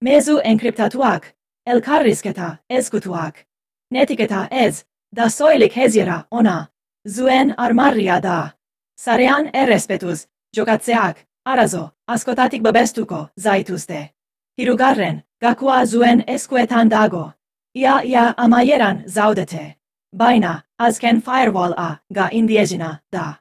Mezu enkriptatuak, el karrisketa ezkutuak. Netiketa ez, da soilik hezira ona, zuen armarria da. Sarean errespetus, jokatzeak, arazo, askotatik babestuko, zaituzte. Hirugarren, gakua zuen eskuetan dago. Ia ia amaieran zaudete. Baina, azken firewall a ga indiezina da.